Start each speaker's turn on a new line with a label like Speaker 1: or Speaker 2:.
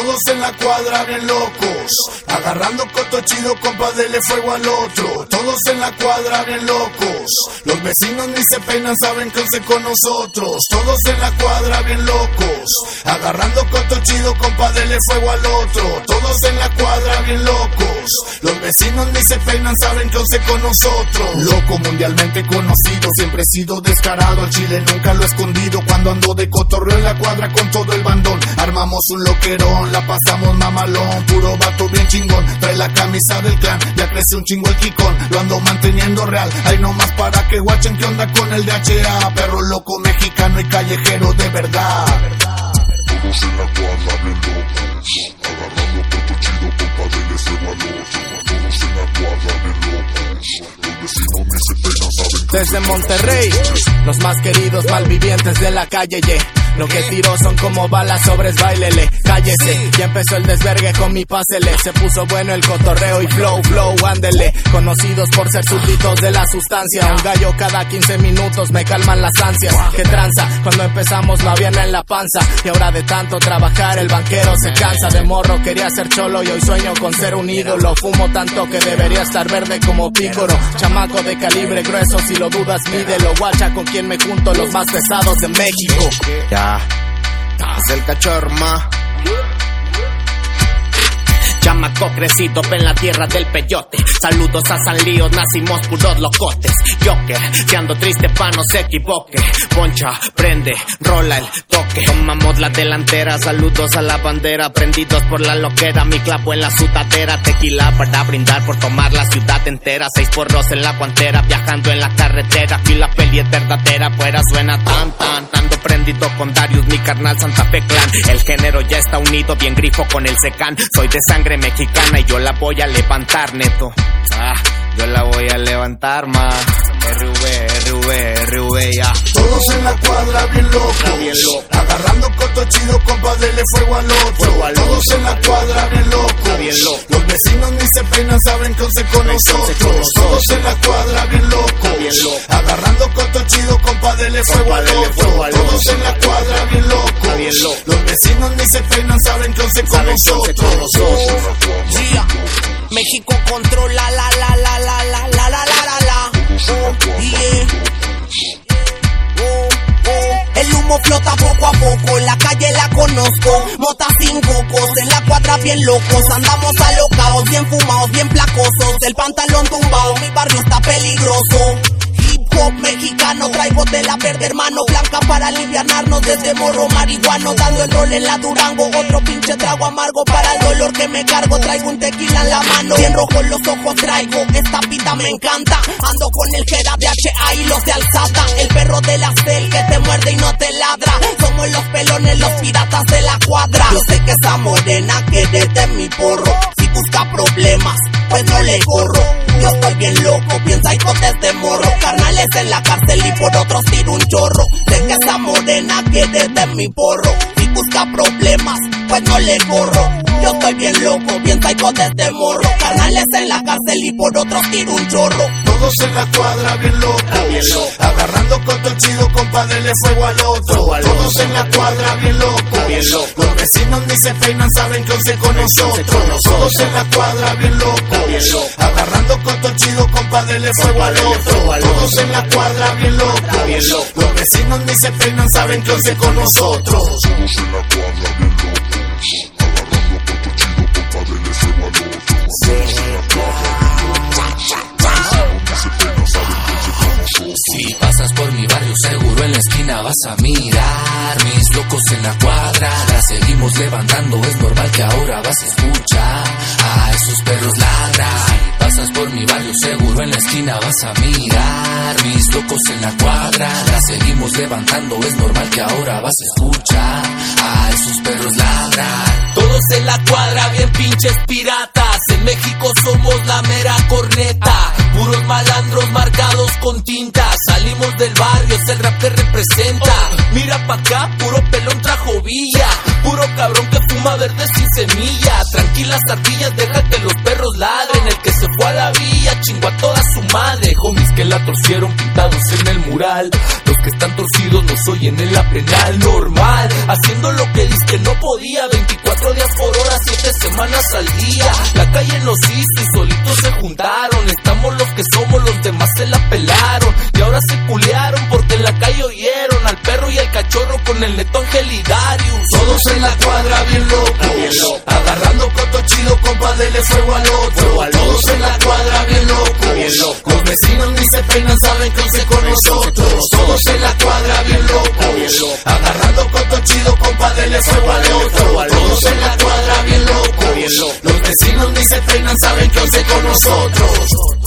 Speaker 1: Todos en la cuadra bien locos, agarrando coto chido, compa, dele fuego al otro. Todos en la cuadra bien locos, los vecinos ni se peinan, saben que once con nosotros. Todos en la cuadra bien locos, agarrando coto chido, compa, dele fuego al otro. Todos en la cuadra bien locos, los vecinos ni se peinan, saben que once con nosotros. Loco mundialmente conocido, siempre he sido descarado. Al Chile nunca lo he escondido cuando ando de cotorreo en la cuadra con todo el bandón. Armamos un loquerón, la pasamos mamalón, puro vato bien chingón. Trae la camisa del clan, ya crece un chingo el kikón, lo ando manteniendo real. Hay nomás para que guachen que onda con el DHA, perro loco mexicano y callejero de verdad.
Speaker 2: Todos en la cuadra bien locos, agarrando coto chido, compa, dele fuego al otro. Todos en la cuadra bien locos,
Speaker 3: Desde Monterrey, los más queridos malvivientes de la calle, yeah. Lo que tiro son como balas sobres, bailele, cállese. Ya empezó el desvergue con mi pásele. Se puso bueno el cotorreo y flow, flow, ándele. Conocidos por ser súbditos de la sustancia. Un gallo cada 15 minutos me calman las ansias. Que tranza, cuando empezamos la aviana en la panza. Y ahora de tanto trabajar el banquero se cansa de morro. Quería ser cholo y hoy sueño con ser un ídolo. Fumo tanto que debería estar verde como pícoro. Chamaco de calibre grueso, si lo dudas, mídelo. Guacha con quien me junto, los más pesados de México.
Speaker 4: Ya. Es el cachorro, ma.
Speaker 5: Chamaco crecido en la tierra del peyote. Saludos a San Lío, nacimos puros locotes. Joker, si ando triste pa' no se equivoque. Poncha, prende, rola el toque. Tomamos la delantera, saludos a la bandera. Prendidos por la loquera, mi clavo en la sudadera. Tequila para brindar por tomar la ciudad entera. Seis porros en la guantera, viajando en la carretera. Y la peli es verdadera, fuera suena tan tan. Ando prendido con Darius, mi carnal Santa Fe Clan. El género ya está unido, bien grifo con el secan. Soy de sangre mexicana y yo la voy a levantar, neto. Ah, yo la voy a levantar, ma. RV, RV, RV, ya.
Speaker 1: Todos en la cuadra bien locos,
Speaker 5: bien loco.
Speaker 1: agarrando coto chido, compa, dele fuego al otro.
Speaker 5: Fuego al
Speaker 1: Todos en la cuadra bien locos,
Speaker 5: bien loco.
Speaker 1: los vecinos ni se peinan, saben que once con nosotros. Todos en la cuadra bien locos,
Speaker 5: bien loco.
Speaker 1: agarrando coto chido, compa, dele fuego al otro. Todos en la cuadra bien locos, los vecinos ni se peinan, saben que once con nosotros.
Speaker 3: Yeah. México controla la la la la la la la la la la. Oh, yeah. Oh, oh. El humo flota poco a poco, la calle la conozco, mota sin cocos, en la cuadra bien locos, andamos alocados, bien fumados, bien placosos, el pantalón tumbado, mi barrio está peligroso. Hip hop mexicano, traigo de la verde hermano, blanca para alivianarnos desde morro marihuano, dando el rol en la Durango, otro pinche trago amargo para el dolor que me cargo, traigo un tequila en la mano, rojo en los ojos traigo, esta pita me encanta, ando con el Jera de HA y los de alzada, el perro de la cel que te muerde y no te ladra, somos los pelones, los piratas de la cuadra, yo sé que esa morena quiere de mi porro, si busca problemas, pues no le corro, y desde morro, carnales en la cárcel y por otros tiro un chorro, sé que esa morena quiere de mi porro, si busca problemas, pues no le corro, yo estoy bien loco, bien psycho desde morro, carnales en la cárcel y por otros tiro un chorro,
Speaker 1: Todos en la cuadra bien locos, agarrando coto chido, compa, dele fuego al otro. Todos en la cuadra bien locos, los vecinos ni se peinan, saben que once con nosotros.
Speaker 5: con nosotros.
Speaker 1: Todos en la cuadra bien locos, agarrando coto chido, compa, dele fuego al otro.
Speaker 5: fuego al
Speaker 1: Todos en la cuadra bien locos,
Speaker 5: bien loco.
Speaker 1: los vecinos ni se peinan, saben que once con nosotros.
Speaker 2: Todos en la cuadra bien locos, agarrando coto chido, compa, dele fuego al otro. Todos en la cuadra bien locos, se.
Speaker 6: Si pasas por mi barrio seguro en la esquina vas a mirar Mis locos en la cuadra Levantando Es normal que ahora vas a escuchar A esos perros ladrar. Si pasas por mi barrio seguro en la esquina vas a mirar. Mis locos en la cuadra La seguimos levantando Es normal que ahora vas a escuchar A esos perros ladrar. Todos en la cuadra bien pinches piratas. En México somos la mera corneta. Puros malandros marcados con tinta. Salimos del barrio, es el rap que representa. Mira pa' acá, puro pelón trajo villa Puro cabrón que fuma verde sin semilla Tranquilas ardillas, deja que los perros ladren El que se fue a la villa chingó a toda su madre Homies que la torcieron pintados en el mural Los que están torcidos nos oyen en la penal normal. Haciendo lo que dice que no podía, 24 días por hora, 7 semanas al día. La calle nos hizo y solitos se juntaron. Estamos los que somos, los demás se la pelaron. Y ahora se culearon porque en la calle oyeron al perro y al cachorro con el neto Angelidarius.
Speaker 1: Todos en la cuadra bien locos, agarrando coto chido, compa, dele fuego al otro. Vecinos ni se peinan, saben que once con nosotros. Todos en la cuadra bien locos, agarrando coto chido, compa, dele fuego al otro. Todos en la cuadra bien locos, los vecinos ni se peinan, saben que once con nosotros.